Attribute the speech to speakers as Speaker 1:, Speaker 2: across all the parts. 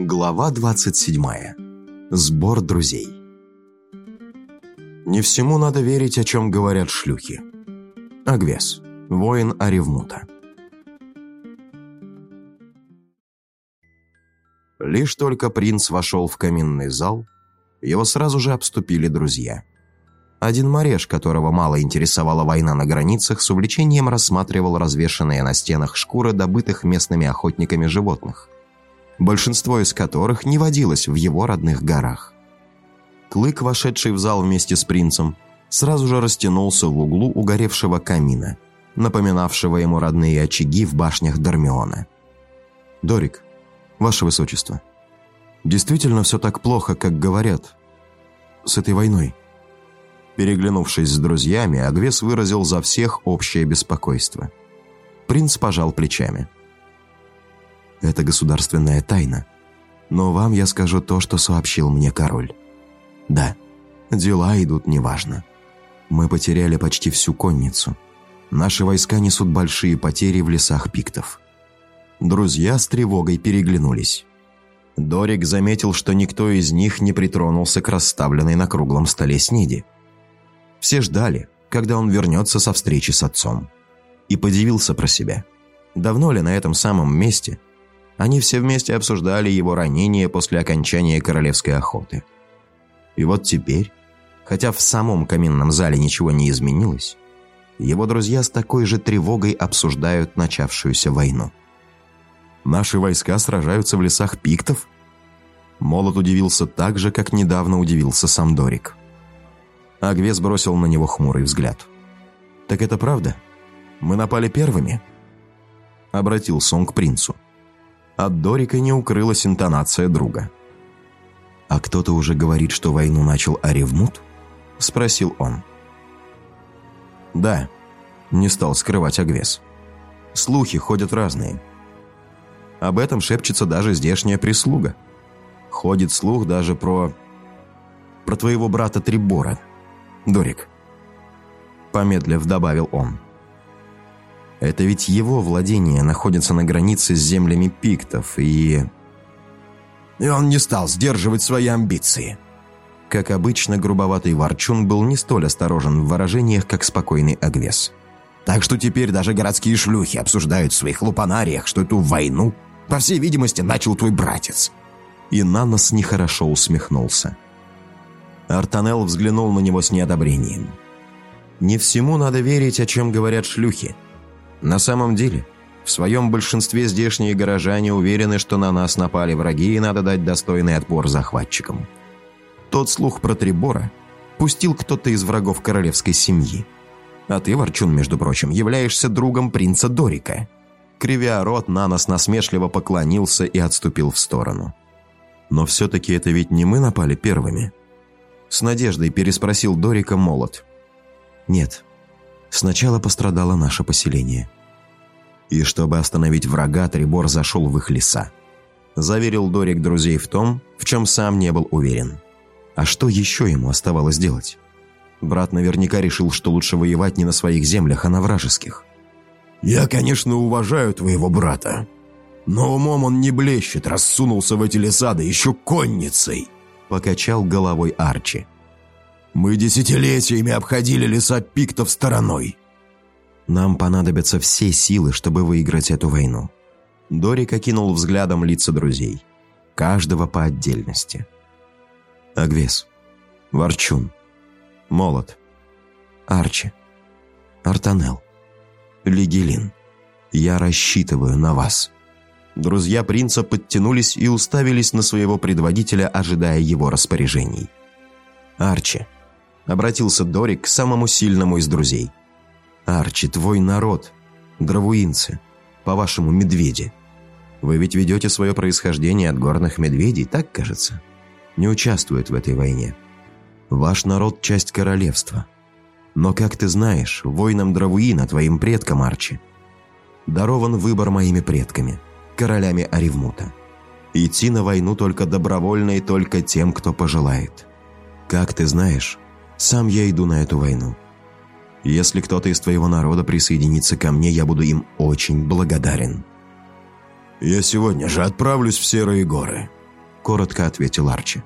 Speaker 1: Глава 27. Сбор друзей. Не всему надо верить, о чем говорят шлюхи. Агвес, воин Аревмута. Лишь только принц вошел в каминный зал, его сразу же обступили друзья. Один мореж, которого мало интересовала война на границах, с увлечением рассматривал развешанные на стенах шкуры добытых местными охотниками животных – большинство из которых не водилось в его родных горах. Клык, вошедший в зал вместе с принцем, сразу же растянулся в углу угоревшего камина, напоминавшего ему родные очаги в башнях Дармиона. «Дорик, ваше высочество, действительно все так плохо, как говорят, с этой войной?» Переглянувшись с друзьями, Агвес выразил за всех общее беспокойство. Принц пожал плечами – это государственная тайна. Но вам я скажу то, что сообщил мне король. Да, дела идут неважно. Мы потеряли почти всю конницу. Наши войска несут большие потери в лесах пиктов. Друзья с тревогой переглянулись. Дорик заметил, что никто из них не притронулся к расставленной на круглом столе снеди. Все ждали, когда он вернется со встречи с отцом. И подивился про себя. Давно ли на этом самом месте они все вместе обсуждали его ранение после окончания королевской охоты. И вот теперь, хотя в самом каминном зале ничего не изменилось, его друзья с такой же тревогой обсуждают начавшуюся войну. «Наши войска сражаются в лесах пиктов?» Молот удивился так же, как недавно удивился сам Дорик. Агвес бросил на него хмурый взгляд. «Так это правда? Мы напали первыми?» Обратился он к принцу. От Дорика не укрылась интонация друга. «А кто-то уже говорит, что войну начал Аревмут?» – спросил он. «Да», – не стал скрывать Агвес. «Слухи ходят разные. Об этом шепчется даже здешняя прислуга. Ходит слух даже про... про твоего брата Трибора, Дорик». Помедлив добавил он. Это ведь его владение находится на границе с землями пиктов, и... И он не стал сдерживать свои амбиции. Как обычно, грубоватый Ворчун был не столь осторожен в выражениях, как спокойный Агвес. Так что теперь даже городские шлюхи обсуждают в своих лупанариях, что эту войну, по всей видимости, начал твой братец. И Нанос нехорошо усмехнулся. Артанел взглянул на него с неодобрением. «Не всему надо верить, о чем говорят шлюхи», на самом деле, в своем большинстве здешние горожане уверены, что на нас напали враги и надо дать достойный отпор захватчикам. Тот слух про Трибора пустил кто-то из врагов королевской семьи. А ты, Ворчун, между прочим, являешься другом принца Дорика. Кривя рот, Нанос насмешливо поклонился и отступил в сторону. «Но все-таки это ведь не мы напали первыми?» С надеждой переспросил Дорика молот. «Нет, Сначала пострадало наше поселение. И чтобы остановить врага, Трибор зашел в их леса. Заверил Дорик друзей в том, в чем сам не был уверен. А что еще ему оставалось делать? Брат наверняка решил, что лучше воевать не на своих землях, а на вражеских. «Я, конечно, уважаю твоего брата, но умом он не блещет, рассунулся в эти леса, да еще конницей!» Покачал головой Арчи. Мы десятилетиями обходили леса пиктов стороной. Нам понадобятся все силы, чтобы выиграть эту войну. Дорик окинул взглядом лица друзей. Каждого по отдельности. Агвес. Ворчун. Молот. Арчи. Артанел. Лигелин. Я рассчитываю на вас. Друзья принца подтянулись и уставились на своего предводителя, ожидая его распоряжений. Арчи. Обратился Дорик к самому сильному из друзей. «Арчи, твой народ, дровуинцы, по-вашему, медведи. Вы ведь ведете свое происхождение от горных медведей, так кажется? Не участвует в этой войне. Ваш народ – часть королевства. Но, как ты знаешь, воинам Дравуина, твоим предкам, Арчи, дарован выбор моими предками, королями Аревмута. Идти на войну только добровольно и только тем, кто пожелает. Как ты знаешь, сам я иду на эту войну. Если кто-то из твоего народа присоединится ко мне, я буду им очень благодарен». «Я сегодня же отправлюсь в Серые горы», коротко ответил Арчи.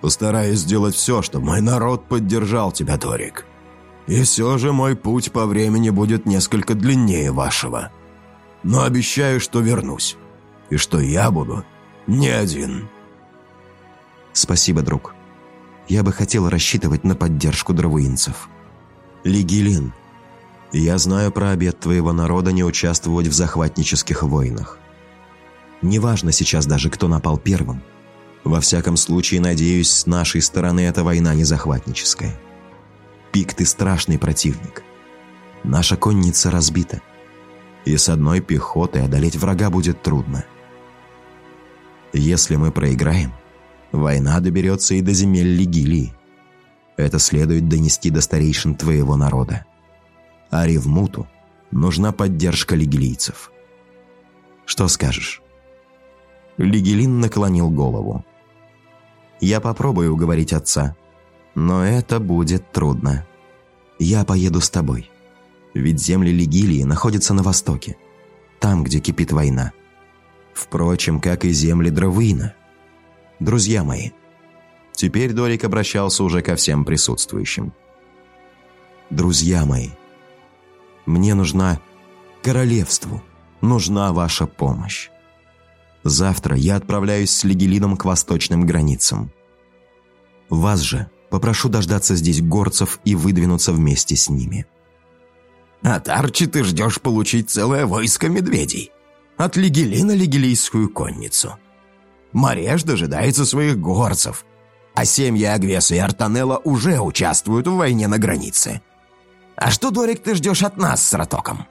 Speaker 2: «Постараюсь сделать все, чтобы мой народ поддержал тебя, Торик. И все же мой путь по времени будет несколько длиннее вашего. Но обещаю, что вернусь. И что я буду не один».
Speaker 1: «Спасибо, друг. Я бы хотел рассчитывать на поддержку дровоинцев». «Лигилин, я знаю про обет твоего народа не участвовать в захватнических войнах. Неважно сейчас даже, кто напал первым. Во всяком случае, надеюсь, с нашей стороны эта война не захватническая. Пик, ты страшный противник. Наша конница разбита. И с одной пехотой одолеть врага будет трудно. Если мы проиграем, война доберется и до земель Лигилии. Это следует донести до старейшин твоего народа а Ревмуту нужна поддержка лигилийцев. Что скажешь?» Лигелин наклонил голову. «Я попробую уговорить отца, но это будет трудно. Я поеду с тобой, ведь земли Лигилии находятся на востоке, там, где кипит война. Впрочем, как и земли Дровына. Друзья мои». Теперь Дорик обращался уже ко всем присутствующим. «Друзья мои, мне нужна королевству, нужна ваша помощь. Завтра я отправляюсь с Легелином к восточным границам. Вас же попрошу дождаться здесь горцев и выдвинуться вместе с ними».
Speaker 2: «От Арчи ты ждешь получить целое войско медведей. От Легелина легелийскую конницу. Мареш дожидается своих горцев, а семьи Агвеса и Артанелла уже участвуют в войне на границе. «А что, Дорик, ты ждешь от нас с Ротоком?»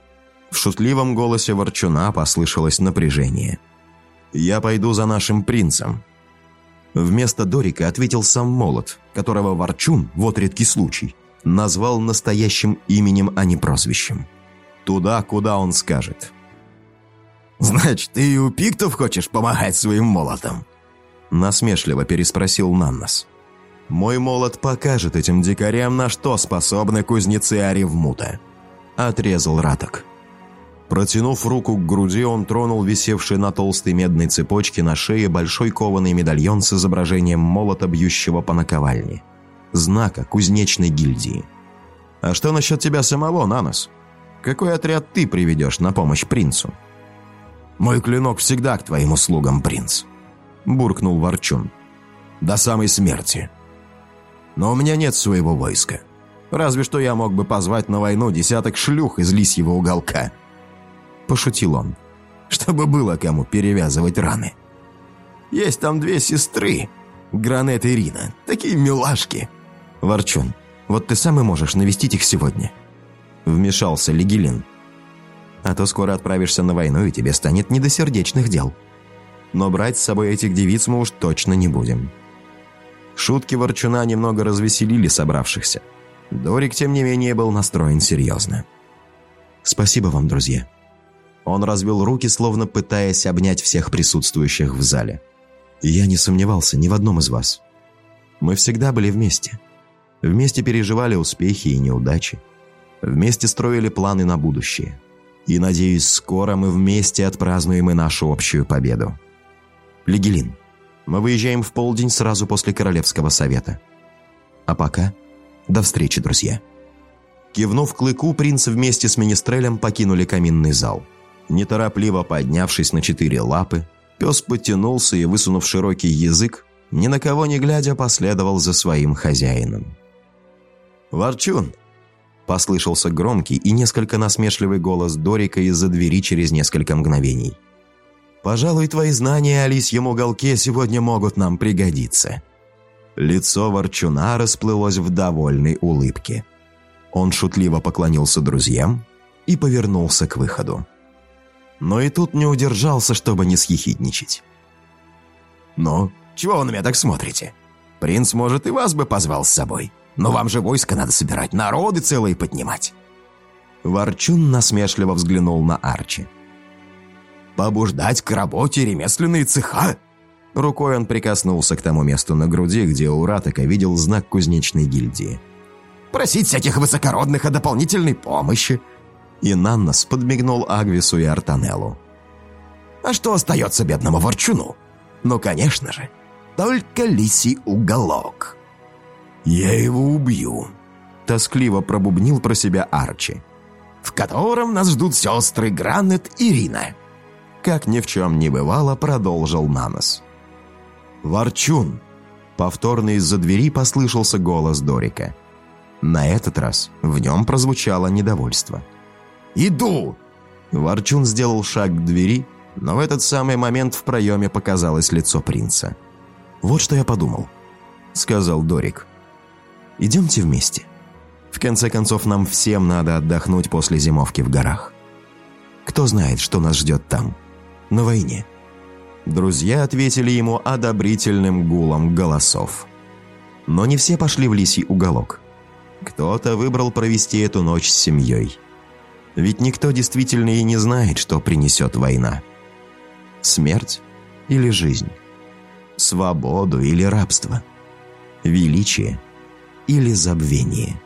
Speaker 1: В шутливом голосе Ворчуна послышалось напряжение. «Я пойду за нашим принцем». Вместо Дорика ответил сам Молот, которого Ворчун, вот редкий случай, назвал настоящим именем, а не прозвищем. Туда, куда он скажет.
Speaker 2: «Значит, ты и у пиктов хочешь помогать своим молотом?»
Speaker 1: Насмешливо переспросил Наннос. Мой молот покажет этим дикарям, на что способны кузнецы Аревмута. Отрезал Раток. Протянув руку к груди, он тронул висевший на толстой медной цепочке на шее большой кованый медальон с изображением молота, бьющего по наковальне. Знака кузнечной гильдии. «А что насчет тебя самого, Нанос? Какой отряд ты приведешь на помощь принцу?»
Speaker 2: «Мой клинок всегда к твоим услугам, принц», – буркнул Ворчун. «До самой смерти». Но у меня нет своего войска. Разве что я мог бы позвать на войну десяток шлюх из лисьего уголка. Пошутил он. Чтобы было кому перевязывать раны. Есть там две сестры, Гранет и Рина, такие милашки.
Speaker 1: Ворчун, вот ты сам и можешь навестить их сегодня. Вмешался Легилин. А то скоро отправишься на войну, и тебе станет не до сердечных дел. Но брать с собой этих девиц мы уж точно не будем. Шутки Ворчуна немного развеселили собравшихся. Дорик, тем не менее, был настроен серьезно. «Спасибо вам, друзья». Он развел руки, словно пытаясь обнять всех присутствующих в зале. «Я не сомневался ни в одном из вас. Мы всегда были вместе. Вместе переживали успехи и неудачи. Вместе строили планы на будущее. И, надеюсь, скоро мы вместе отпразднуем и нашу общую победу. Легелин, мы выезжаем в полдень сразу после Королевского совета. А пока до встречи, друзья». Кивнув клыку, принц вместе с министрелем покинули каминный зал. Неторопливо поднявшись на четыре лапы, пес потянулся и, высунув широкий язык, ни на кого не глядя, последовал за своим хозяином. «Ворчун!» – послышался громкий и несколько насмешливый голос Дорика из-за двери через несколько мгновений. Пожалуй, твои знания о лисьем уголке сегодня могут нам пригодиться». Лицо ворчуна расплылось в довольной улыбке. Он шутливо поклонился друзьям и повернулся к выходу. Но и тут не удержался, чтобы не съехидничать.
Speaker 2: «Ну, чего вы на меня так смотрите? Принц, может, и вас бы позвал с собой. Но вам же войско надо собирать, народы целые поднимать».
Speaker 1: Ворчун насмешливо взглянул на Арчи
Speaker 2: побуждать к работе ремесленные цеха?»
Speaker 1: Рукой он прикоснулся к тому месту на груди, где у Ратака видел знак кузнечной гильдии.
Speaker 2: «Просить всяких высокородных о дополнительной помощи!»
Speaker 1: И Наннос подмигнул Агвису и Артанеллу.
Speaker 2: «А что остается бедному ворчуну? Ну, конечно же, только лисий уголок. Я его убью, тоскливо пробубнил про себя Арчи. В котором нас ждут сестры Гранет и Рина. Как ни в чем не бывало, продолжил Манос. «Ворчун!» Повторно из-за двери послышался голос Дорика. На этот раз в нем прозвучало недовольство. «Иду!» Ворчун сделал шаг к двери, но в этот самый момент в проеме показалось лицо принца. «Вот что я подумал», — сказал Дорик. «Идемте вместе. В конце концов, нам всем надо отдохнуть после зимовки в горах. Кто знает, что нас ждет там, на войне». Друзья ответили ему одобрительным гулом голосов. Но не все пошли в лисий уголок. Кто-то выбрал провести эту ночь с семьей. Ведь никто действительно и не знает, что принесет война. Смерть или жизнь? Свободу или рабство? Величие или забвение?